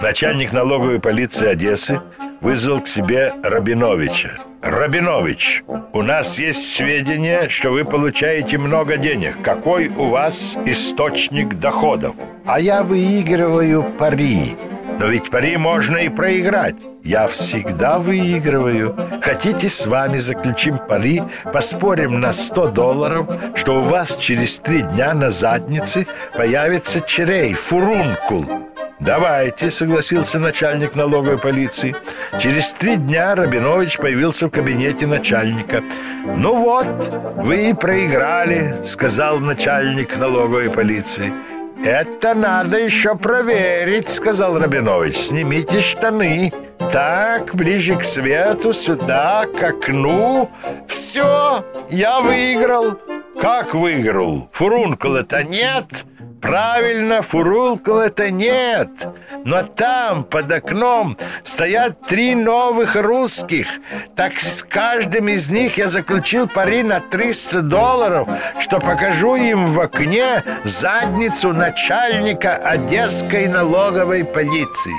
Начальник налоговой полиции Одессы вызвал к себе Рабиновича. Рабинович, у нас есть сведения, что вы получаете много денег. Какой у вас источник доходов? А я выигрываю пари. Но ведь пари можно и проиграть. Я всегда выигрываю. Хотите, с вами заключим пари, поспорим на 100 долларов, что у вас через три дня на заднице появится черей, фурункул. «Давайте», — согласился начальник налоговой полиции. Через три дня Рабинович появился в кабинете начальника. «Ну вот, вы и проиграли», — сказал начальник налоговой полиции. «Это надо еще проверить», — сказал Рабинович. «Снимите штаны». Так, ближе к свету, сюда, к окну. Все, я выиграл. Как выиграл? Фурункула-то нет. Правильно, фурункула это нет, но там, под окном, стоят три новых русских. Так с каждым из них я заключил пари на 300 долларов, что покажу им в окне задницу начальника Одесской налоговой полиции.